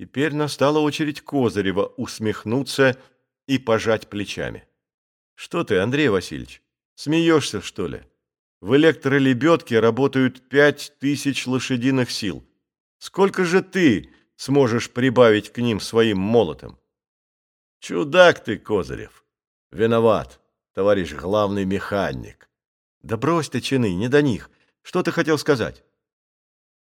Теперь настала очередь Козырева усмехнуться и пожать плечами. Что ты, Андрей Васильевич, смеешься, что ли? В электролебедке работают пять тысяч лошадиных сил. Сколько же ты сможешь прибавить к ним своим молотом? Чудак ты, Козырев. Виноват, товарищ главный механик. Да брось ты чины, не до них. Что ты хотел сказать?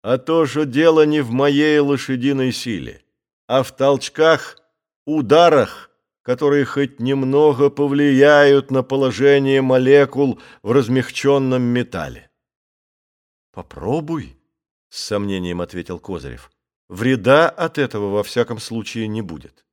А то, что дело не в моей лошадиной силе, а в толчках, ударах, которые хоть немного повлияют на положение молекул в размягченном металле. «Попробуй», — с сомнением ответил Козырев. «Вреда от этого во всяком случае не будет».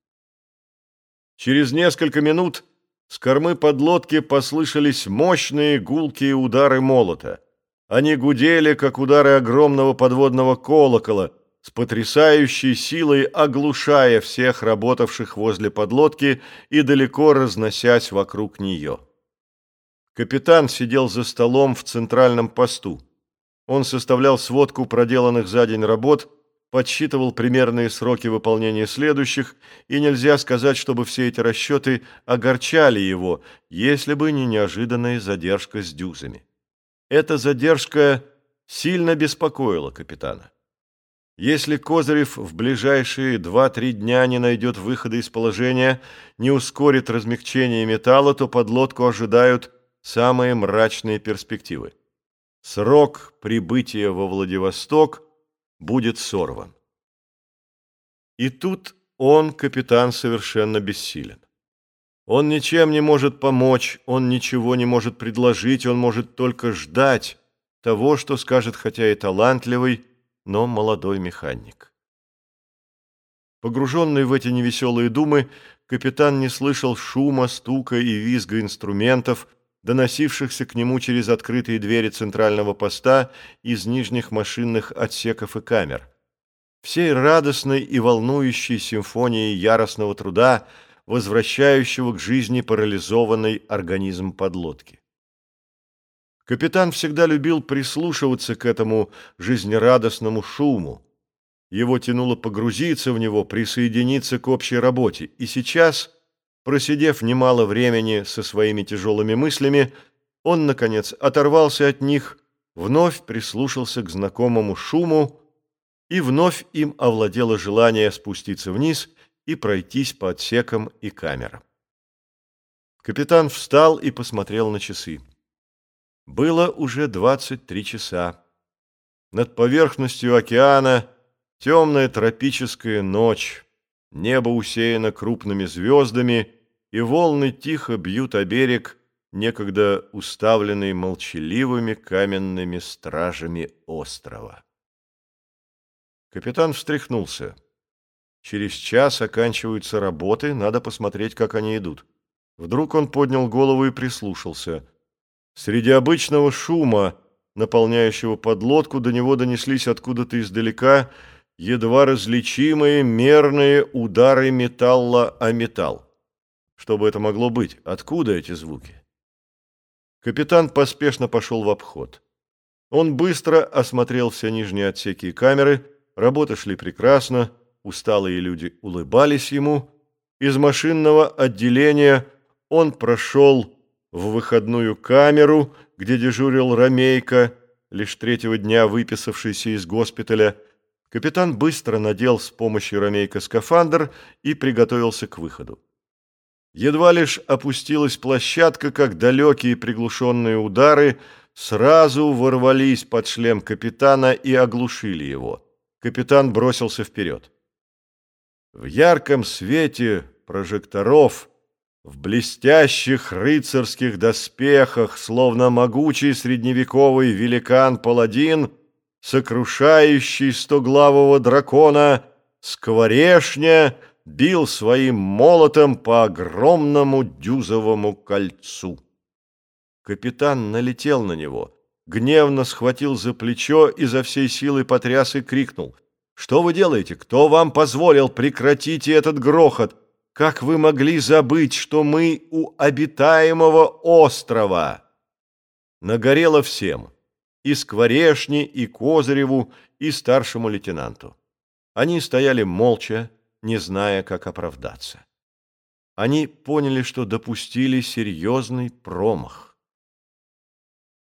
Через несколько минут с кормы подлодки послышались мощные гулкие удары молота. Они гудели, как удары огромного подводного колокола — с потрясающей силой оглушая всех работавших возле подлодки и далеко разносясь вокруг нее. Капитан сидел за столом в центральном посту. Он составлял сводку проделанных за день работ, подсчитывал примерные сроки выполнения следующих, и нельзя сказать, чтобы все эти расчеты огорчали его, если бы не неожиданная задержка с дюзами. Эта задержка сильно беспокоила капитана. Если Козырев в ближайшие 2-3 дня не найдет выхода из положения, не ускорит размягчение металла, то подлодку ожидают самые мрачные перспективы. Срок прибытия во Владивосток будет сорван. И тут он, капитан, совершенно бессилен. Он ничем не может помочь, он ничего не может предложить, он может только ждать того, что скажет хотя и талантливый, но молодой механик. Погруженный в эти невеселые думы, капитан не слышал шума, стука и визга инструментов, доносившихся к нему через открытые двери центрального поста из нижних машинных отсеков и камер. Всей радостной и волнующей симфонией яростного труда, возвращающего к жизни парализованный организм подлодки. Капитан всегда любил прислушиваться к этому жизнерадостному шуму. Его тянуло погрузиться в него, присоединиться к общей работе. И сейчас, просидев немало времени со своими тяжелыми мыслями, он, наконец, оторвался от них, вновь прислушался к знакомому шуму, и вновь им овладело желание спуститься вниз и пройтись по отсекам и камерам. Капитан встал и посмотрел на часы. Было уже 23 часа. Над поверхностью океана темная тропическая ночь, небо усеяно крупными звездами, и волны тихо бьют о берег, некогда уставленный молчаливыми каменными стражами острова. Капитан встряхнулся. Через час оканчиваются работы, надо посмотреть, как они идут. Вдруг он поднял голову и прислушался – Среди обычного шума, наполняющего подлодку, до него донеслись откуда-то издалека едва различимые мерные удары металла о металл. Что бы это могло быть? Откуда эти звуки? Капитан поспешно пошел в обход. Он быстро осмотрел все нижние отсеки и камеры, работы шли прекрасно, усталые люди улыбались ему. Из машинного отделения он прошел в выходную камеру, где дежурил Ромейко, лишь третьего дня выписавшийся из госпиталя, капитан быстро надел с помощью Ромейко скафандр и приготовился к выходу. Едва лишь опустилась площадка, как далекие приглушенные удары сразу ворвались под шлем капитана и оглушили его. Капитан бросился вперед. В ярком свете прожекторов – в блестящих рыцарских доспехах, словно могучий средневековый великан-паладин, сокрушающий стоглавого дракона, скворешня бил своим молотом по огромному дюзовому кольцу. Капитан налетел на него, гневно схватил за плечо и за всей силы потряс и крикнул. «Что вы делаете? Кто вам позволил? Прекратите этот грохот!» Как вы могли забыть, что мы у обитаемого острова? Нагорело всем, и Скворешне, и Козыреву, и старшему лейтенанту. Они стояли молча, не зная, как оправдаться. Они поняли, что допустили серьезный промах.